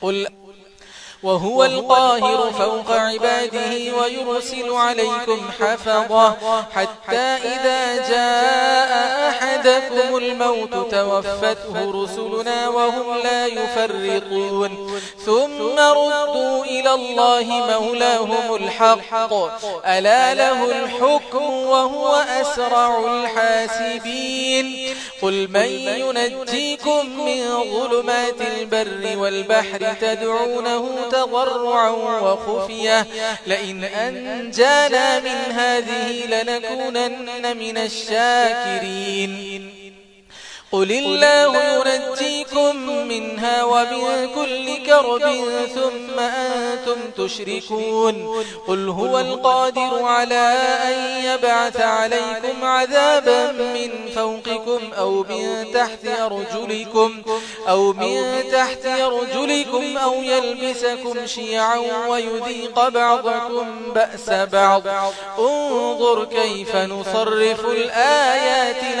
قل وهو القاهر فوق عباده ويرسل عليكم حفظه حتى إذا جاء أحدكم الموت توفته رسلنا وهم لا يفرقون ثم ردوا إلى الله مولاهم الحق. ألا له الحكم وهو أسرع الحاسبين. قل من ينجيكم من ظلمات البر والبحر تدعونه تدعونه تضرعا وخفية لئن أنجانا من هذه لنكونن من الشاكرين. قل الله ينجيكم منها ومن كل كرب ثم أنتم تشركون قل هو القادر على أن يبعث عليكم عذابا من فوقكم أو من تحت أرجلكم أو من تحت أرجلكم أو يلبسكم شيعا ويذيق بعضكم بأس بعض. انظر كيف نصرف الآيات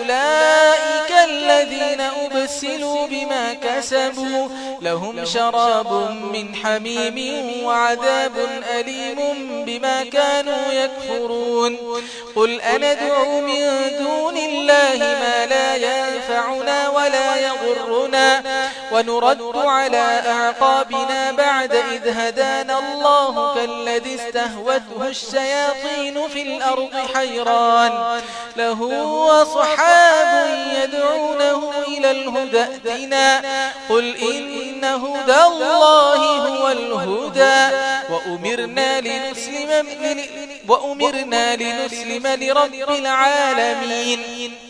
أولئك الذين أبسلوا بما كسبوا. لهم شراب من حميم وعذاب أليم بما كانوا يكفرون. قل أندعو من دون الله ما لا ينفعنا ولا يغرنا ونرد على أعقابنا بعد إذ هدانا الله كالذي استهوته الشياطين في الأرض حيران. له وصحاب يدعونه إلى الهدى اتنا قل إن هدى الله هو الهدى. وأمرنا لنسلم, وأمرنا لنسلم لرب العالمين.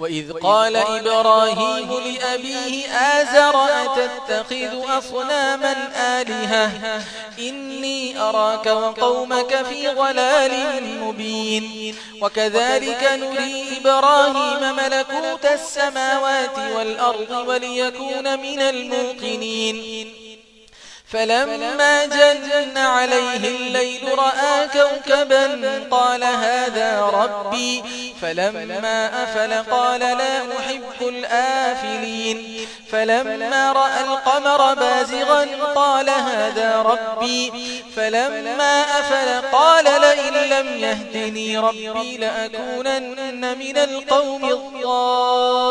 وإذ قال إبراهيم لأبيه آزر أتتخذ أصناما آلهة؟ إني أراك وقومك في غلال مبين. وكذلك نري إبراهيم ملكوت السماوات والأرض وليكون من الموقنين. فلما جن عليه الليل رأى كوكبا قال هذا ربي. فلما أفل قال لا أحب الآفلين. فلما رأى القمر بازغا قال هذا ربي. فلما أفل قال لئن لم يهدني ربي لأكونن من القوم الضالين.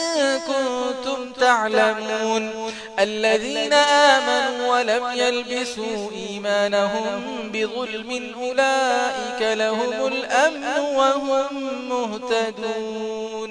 كنتم تعلمون الذين آمنوا ولم يلبسوا إيمانهم بظلم أولئك لهم الأمن وهم مهتدون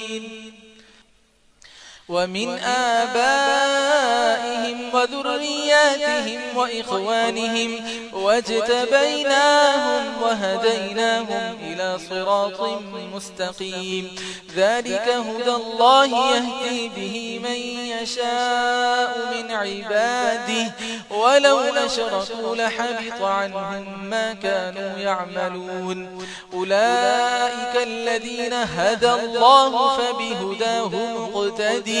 ومن آبائهم وذرياتهم وإخوانهم واجتبيناهم وهديناهم إلى صراط مستقيم. ذلك هدى الله يهدي به من يشاء من عباده. ولو نشركوا لحبط عنهم ما كانوا يعملون. أولئك الذين هدى الله فبهداه مقتدي.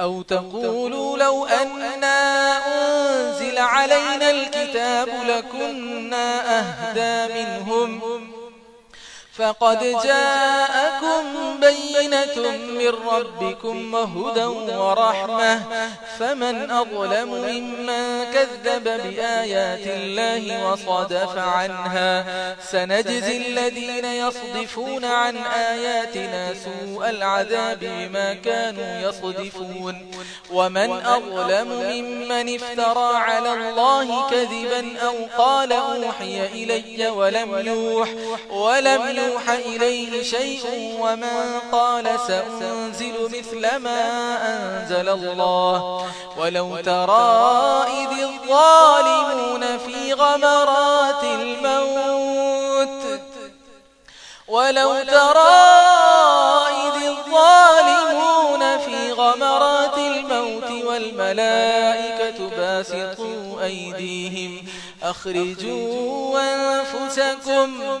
أو تقولوا لو أنا أنزل علينا الكتاب لكنا أهدا منهم. فقد جاءكم بينة من ربكم وهدى ورحمة. فمن أظلم ممن كذب بآيات الله وصدف عنها. سنجزي الذين يصدفون عن آياتنا سوء العذاب بما كانوا يصدفون. ومن أظلم ممن افترى على الله كذبا أو قال أوحي إلي ولم يوح. ولم يوح أوحى إليه شيء ومن قال سأنزل مثل ما أنزل الله. ولو ترى إذ الظالمون في غمرات الموت. ولو ترى إذ الظالمون في غمرات الموت والملائكة باسطوا أيديهم. أخرجوا أنفسكم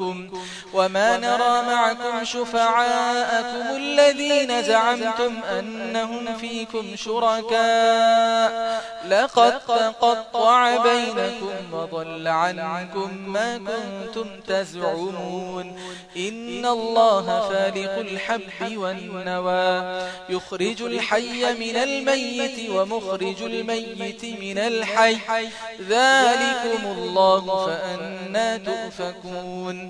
ربكم وما نرى معكم شفعاءكم الذين زعمتم أنهم فيكم شركاء. لقد تقطع بينكم وضل عنكم ما كنتم تزعمون. إن الله فالق الحب والنوى. يخرج الحي من الميت ومخرج الميت من الحي. ذلكم الله فأنا تؤفكون.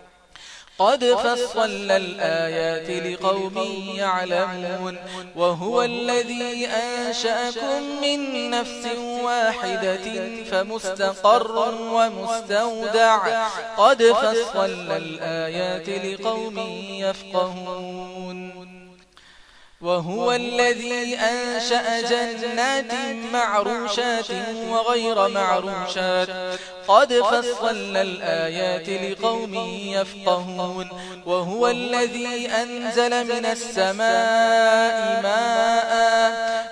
قد فصل الآيات لقوم يعلمون وهو الذي أنشأكم من نفس واحدة فمستقر ومستودع قد فصل الآيات لقوم يفقهون وهو الذي أنشأ جنات معروشات وغير معروشات. قد فصلنا الآيات لقوم يفقهون. وهو الذي أنزل من السماء ماءً